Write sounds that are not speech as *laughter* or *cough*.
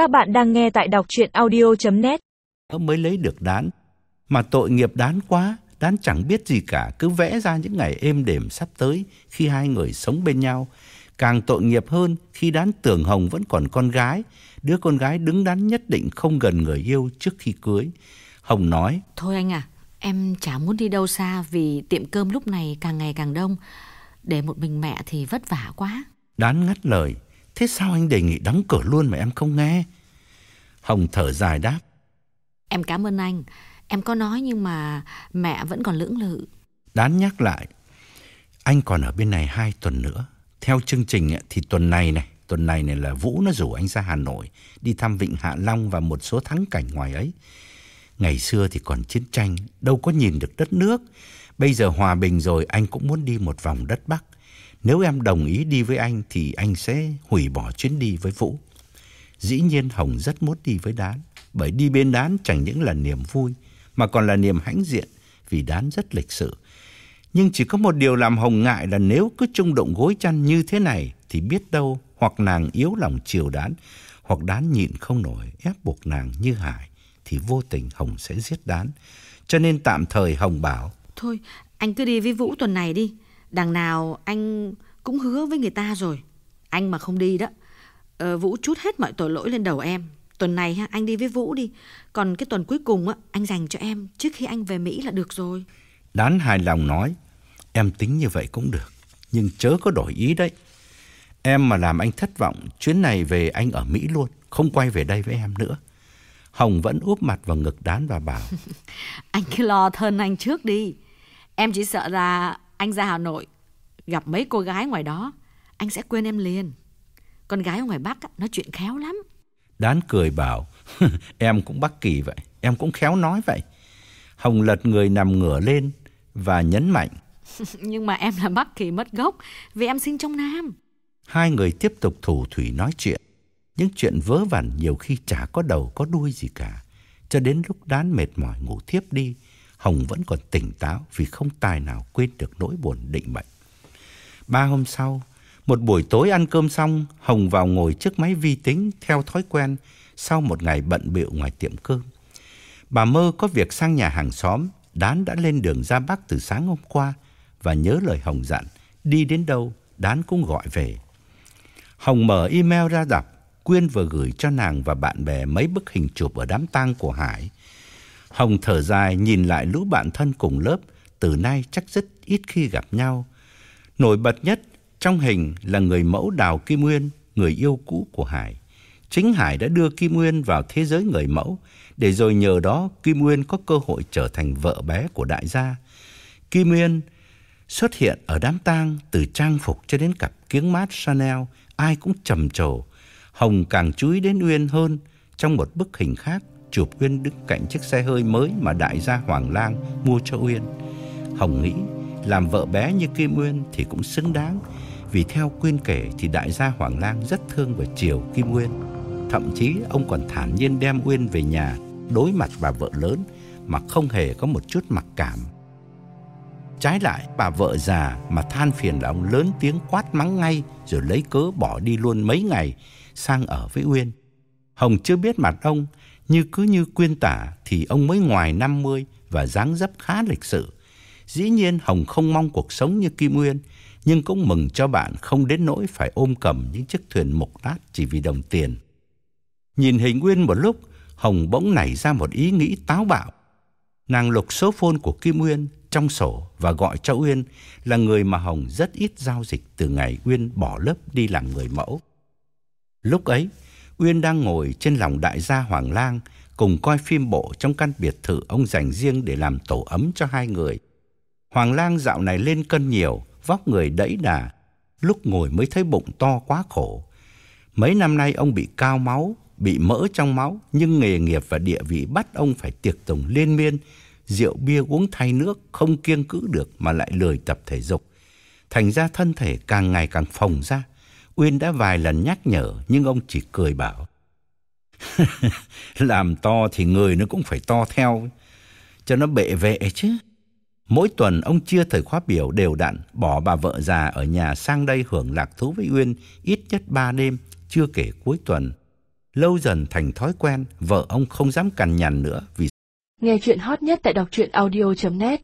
Các bạn đang nghe tại đọc chuyện audio.net Mới lấy được đán. Mà tội nghiệp đán quá. Đán chẳng biết gì cả. Cứ vẽ ra những ngày êm đềm sắp tới khi hai người sống bên nhau. Càng tội nghiệp hơn khi đán tưởng Hồng vẫn còn con gái. Đứa con gái đứng đắn nhất định không gần người yêu trước khi cưới. Hồng nói. Thôi anh à, em chả muốn đi đâu xa vì tiệm cơm lúc này càng ngày càng đông. Để một mình mẹ thì vất vả quá. Đán ngắt lời. Thế sao anh đề nghị đóng cửa luôn mà em không nghe? Hồng thở dài đáp. Em cảm ơn anh. Em có nói nhưng mà mẹ vẫn còn lưỡng lự. Đán nhắc lại. Anh còn ở bên này hai tuần nữa. Theo chương trình thì tuần này này, tuần này này là Vũ nó rủ anh ra Hà Nội đi thăm Vịnh Hạ Long và một số thắng cảnh ngoài ấy. Ngày xưa thì còn chiến tranh, đâu có nhìn được đất nước. Bây giờ hòa bình rồi anh cũng muốn đi một vòng đất Bắc. Nếu em đồng ý đi với anh thì anh sẽ hủy bỏ chuyến đi với Vũ. Dĩ nhiên Hồng rất muốn đi với Đán, bởi đi bên Đán chẳng những là niềm vui, mà còn là niềm hãnh diện, vì Đán rất lịch sự. Nhưng chỉ có một điều làm Hồng ngại là nếu cứ chung động gối chăn như thế này, thì biết đâu hoặc nàng yếu lòng chiều Đán, hoặc Đán nhịn không nổi ép buộc nàng như Hải, thì vô tình Hồng sẽ giết Đán. Cho nên tạm thời Hồng bảo, Thôi, anh cứ đi với Vũ tuần này đi. Đằng nào anh cũng hứa với người ta rồi. Anh mà không đi đó, ờ, Vũ chút hết mọi tội lỗi lên đầu em. Tuần này ha, anh đi với Vũ đi. Còn cái tuần cuối cùng á, anh dành cho em trước khi anh về Mỹ là được rồi. Đán hài lòng nói, em tính như vậy cũng được, nhưng chớ có đổi ý đấy. Em mà làm anh thất vọng, chuyến này về anh ở Mỹ luôn, không quay về đây với em nữa. Hồng vẫn úp mặt vào ngực Đán và bảo, *laughs* Anh cứ lo thân anh trước đi. Em chỉ sợ là anh ra Hà Nội gặp mấy cô gái ngoài đó, anh sẽ quên em liền. Con gái ở ngoài Bắc á, nói chuyện khéo lắm. Đán cười bảo, *laughs* em cũng Bắc Kỳ vậy, em cũng khéo nói vậy. Hồng lật người nằm ngửa lên và nhấn mạnh, *laughs* Nhưng mà em là Bắc Kỳ mất gốc vì em sinh trong Nam. Hai người tiếp tục thủ thủy nói chuyện. Những chuyện vớ vẩn nhiều khi chả có đầu có đuôi gì cả. Cho đến lúc đán mệt mỏi ngủ thiếp đi, Hồng vẫn còn tỉnh táo vì không tài nào quên được nỗi buồn định mệnh. Ba hôm sau, một buổi tối ăn cơm xong, Hồng vào ngồi trước máy vi tính theo thói quen sau một ngày bận bịu ngoài tiệm cơm. Bà mơ có việc sang nhà hàng xóm, Đán đã lên đường ra Bắc từ sáng hôm qua và nhớ lời Hồng dặn, đi đến đâu Đán cũng gọi về. Hồng mở email ra đọc, Quyên vừa gửi cho nàng và bạn bè mấy bức hình chụp ở đám tang của Hải. Hồng thở dài nhìn lại lũ bạn thân cùng lớp, từ nay chắc rất ít khi gặp nhau. Nổi bật nhất trong hình là người mẫu Đào Kim Nguyên, người yêu cũ của Hải. Chính Hải đã đưa Kim Nguyên vào thế giới người mẫu, để rồi nhờ đó Kim Nguyên có cơ hội trở thành vợ bé của đại gia. Kim Nguyên xuất hiện ở đám tang từ trang phục cho đến cặp kiếng mát Chanel, ai cũng trầm trồ. Hồng càng chú ý đến Uyên hơn trong một bức hình khác, chụp Uyên đứng cạnh chiếc xe hơi mới mà đại gia Hoàng Lang mua cho Uyên. Hồng nghĩ làm vợ bé như Kim uyên thì cũng xứng đáng, vì theo Quyên kể thì đại gia Hoàng Lang rất thương và chiều Kim uyên Thậm chí ông còn thản nhiên đem Uyên về nhà đối mặt bà vợ lớn mà không hề có một chút mặc cảm. Trái lại, bà vợ già mà than phiền là ông lớn tiếng quát mắng ngay rồi lấy cớ bỏ đi luôn mấy ngày sang ở với Uyên. Hồng chưa biết mặt ông, như cứ như quyên tả thì ông mới ngoài 50 và dáng dấp khá lịch sự. Dĩ nhiên Hồng không mong cuộc sống như Kim Uyên, nhưng cũng mừng cho bạn không đến nỗi phải ôm cầm những chiếc thuyền mục nát chỉ vì đồng tiền. Nhìn hình Uyên một lúc, Hồng bỗng nảy ra một ý nghĩ táo bạo. Nàng lục số phone của Kim Uyên trong sổ và gọi cho Uyên là người mà Hồng rất ít giao dịch từ ngày Uyên bỏ lớp đi làm người mẫu. Lúc ấy, Uyên đang ngồi trên lòng đại gia Hoàng Lang cùng coi phim bộ trong căn biệt thự ông dành riêng để làm tổ ấm cho hai người. Hoàng Lang dạo này lên cân nhiều, vóc người đẫy đà, lúc ngồi mới thấy bụng to quá khổ. Mấy năm nay ông bị cao máu, bị mỡ trong máu, nhưng nghề nghiệp và địa vị bắt ông phải tiệc tùng liên miên, rượu bia uống thay nước không kiêng cữ được mà lại lười tập thể dục. Thành ra thân thể càng ngày càng phồng ra. Uyên đã vài lần nhắc nhở nhưng ông chỉ cười bảo. *laughs* Làm to thì người nó cũng phải to theo, cho nó bệ vệ chứ. Mỗi tuần ông chia thời khóa biểu đều đặn, bỏ bà vợ già ở nhà sang đây hưởng lạc thú với Uyên ít nhất ba đêm, chưa kể cuối tuần. Lâu dần thành thói quen, vợ ông không dám cằn nhằn nữa vì Nghe chuyện hot nhất tại đọc truyện audio.net